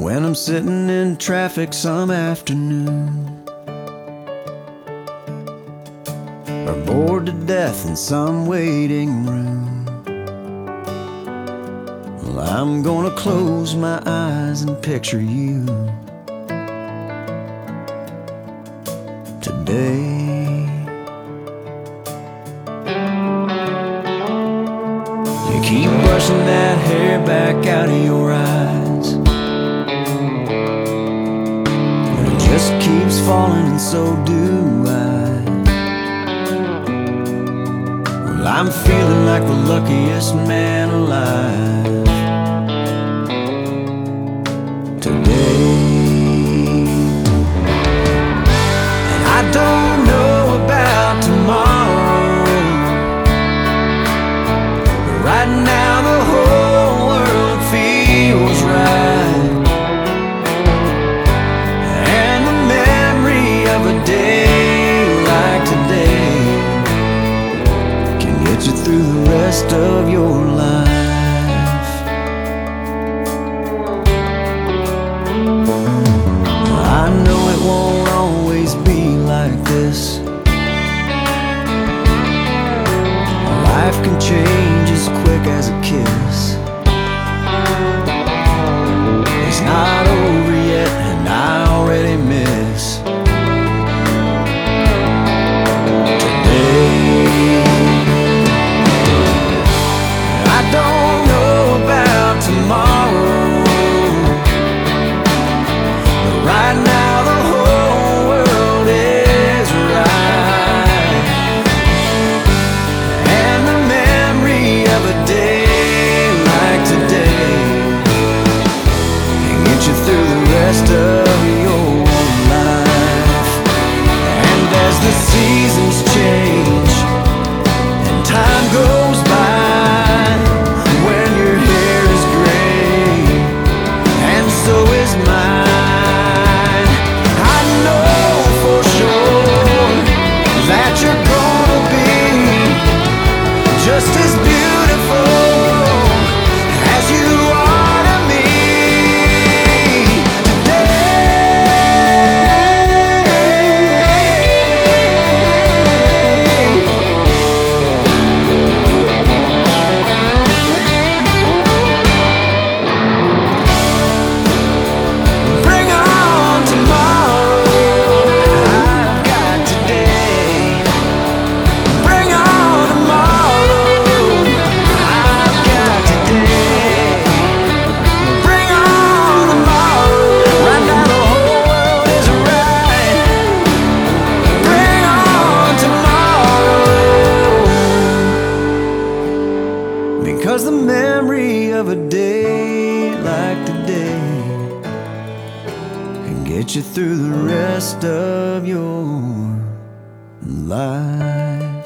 when I'm sitting in traffic some afternoon. Or bored to death in some waiting room. Well, I'm gonna close my eyes and picture you. Today. You keep brushing that hair back out of your eyes. keeps falling and so do I. Well, I'm feeling like the luckiest man alive. Today rest of your life. the memory of a day like today can get you through the rest of your life.